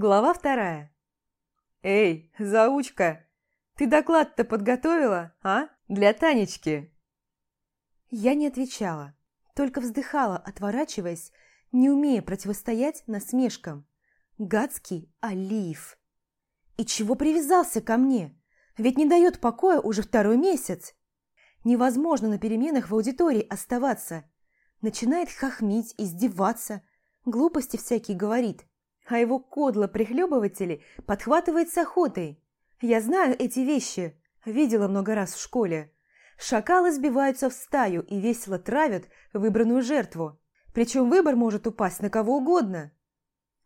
Глава вторая. «Эй, заучка, ты доклад-то подготовила, а? Для Танечки?» Я не отвечала, только вздыхала, отворачиваясь, не умея противостоять насмешкам. Гадский Алиев. И чего привязался ко мне? Ведь не дает покоя уже второй месяц. Невозможно на переменах в аудитории оставаться. Начинает хохмить, издеваться, глупости всякие говорит а его кодло-прихлебыватели подхватывает с охотой. Я знаю эти вещи, видела много раз в школе. Шакалы сбиваются в стаю и весело травят выбранную жертву. Причем выбор может упасть на кого угодно.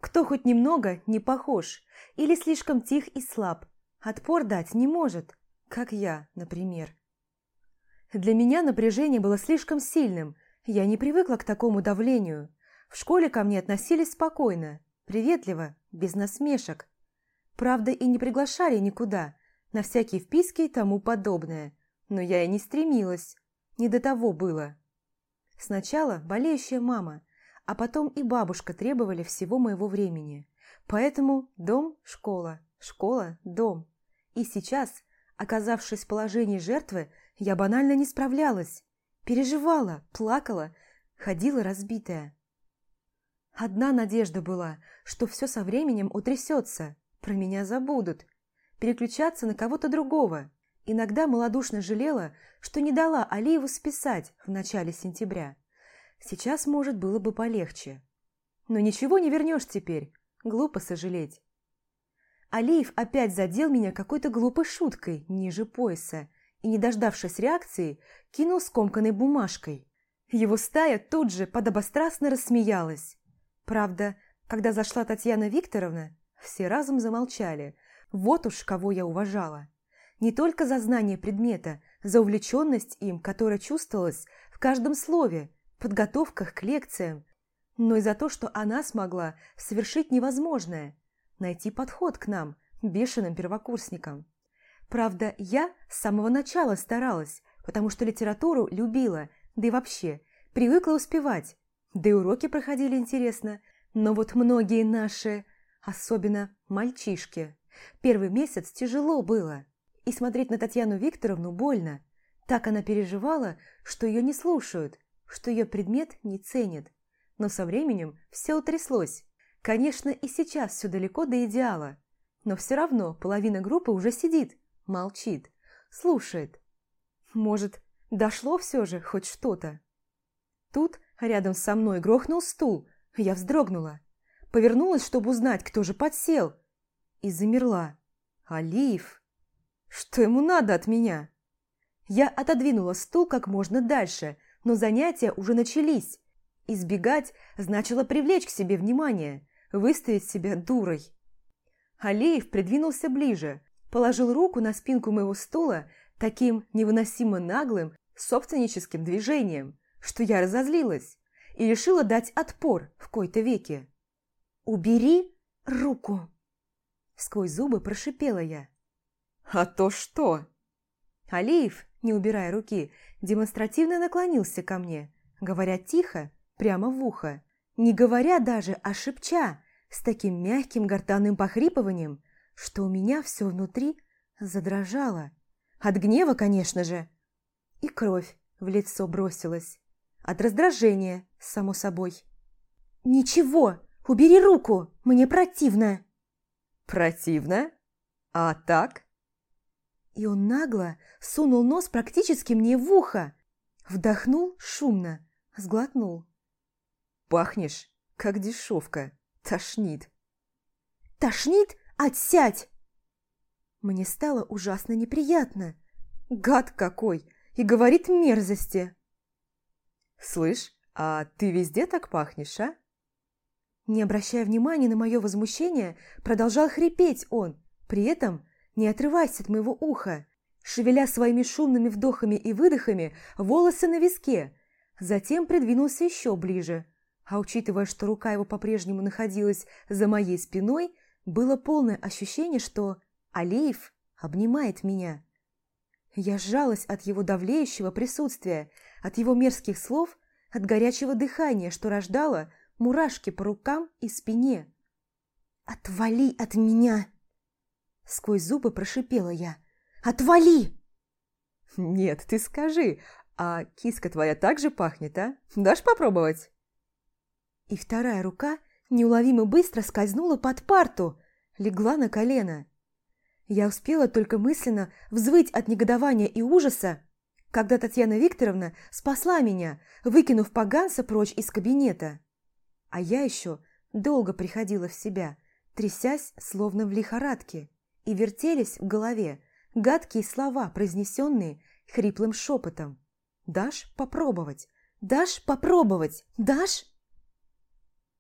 Кто хоть немного не похож или слишком тих и слаб, отпор дать не может, как я, например. Для меня напряжение было слишком сильным, я не привыкла к такому давлению. В школе ко мне относились спокойно, Приветливо, без насмешек. Правда, и не приглашали никуда, на всякие вписки и тому подобное. Но я и не стремилась. Не до того было. Сначала болеющая мама, а потом и бабушка требовали всего моего времени. Поэтому дом – школа, школа – дом. И сейчас, оказавшись в положении жертвы, я банально не справлялась. Переживала, плакала, ходила разбитая. Одна надежда была, что все со временем утрясется, про меня забудут, переключаться на кого-то другого. Иногда малодушно жалела, что не дала Алиеву списать в начале сентября. Сейчас, может, было бы полегче. Но ничего не вернешь теперь, глупо сожалеть. Алиев опять задел меня какой-то глупой шуткой ниже пояса и, не дождавшись реакции, кинул скомканной бумажкой. Его стая тут же подобострастно рассмеялась. Правда, когда зашла Татьяна Викторовна, все разом замолчали. Вот уж кого я уважала. Не только за знание предмета, за увлеченность им, которая чувствовалась в каждом слове, подготовках к лекциям, но и за то, что она смогла совершить невозможное – найти подход к нам, бешеным первокурсникам. Правда, я с самого начала старалась, потому что литературу любила, да и вообще, привыкла успевать, да и уроки проходили интересно. Но вот многие наши, особенно мальчишки, первый месяц тяжело было. И смотреть на Татьяну Викторовну больно. Так она переживала, что ее не слушают, что ее предмет не ценят. Но со временем все утряслось. Конечно, и сейчас все далеко до идеала. Но все равно половина группы уже сидит, молчит, слушает. Может, дошло все же хоть что-то? Тут Рядом со мной грохнул стул. Я вздрогнула. Повернулась, чтобы узнать, кто же подсел. И замерла. Алиев. Что ему надо от меня? Я отодвинула стул как можно дальше, но занятия уже начались. Избегать значило привлечь к себе внимание, выставить себя дурой. Алиев придвинулся ближе, положил руку на спинку моего стула таким невыносимо наглым, собственническим движением что я разозлилась и решила дать отпор в кои-то веке. «Убери руку!» Сквозь зубы прошипела я. «А то что?» Алиев, не убирая руки, демонстративно наклонился ко мне, говоря тихо, прямо в ухо, не говоря даже, а шепча, с таким мягким гортанным похрипыванием, что у меня все внутри задрожало. От гнева, конечно же. И кровь в лицо бросилась. От раздражения, само собой. «Ничего! Убери руку! Мне противно!» «Противно? А так?» И он нагло сунул нос практически мне в ухо. Вдохнул шумно, сглотнул. «Пахнешь, как дешевка. Тошнит». «Тошнит? Отсядь!» Мне стало ужасно неприятно. Гад какой! И говорит мерзости. «Слышь, а ты везде так пахнешь, а?» Не обращая внимания на мое возмущение, продолжал хрипеть он, при этом не отрываясь от моего уха, шевеля своими шумными вдохами и выдохами волосы на виске, затем придвинулся еще ближе, а учитывая, что рука его по-прежнему находилась за моей спиной, было полное ощущение, что Алиев обнимает меня. Я сжалась от его давлеющего присутствия, от его мерзких слов, от горячего дыхания, что рождало мурашки по рукам и спине. «Отвали от меня!» Сквозь зубы прошипела я. «Отвали!» «Нет, ты скажи, а киска твоя также пахнет, а? Дашь попробовать?» И вторая рука неуловимо быстро скользнула под парту, легла на колено. Я успела только мысленно взвыть от негодования и ужаса, когда Татьяна Викторовна спасла меня, выкинув поганца прочь из кабинета. А я еще долго приходила в себя, трясясь, словно в лихорадке, и вертелись в голове гадкие слова, произнесенные хриплым шепотом. «Дашь попробовать? Дашь попробовать? Дашь?»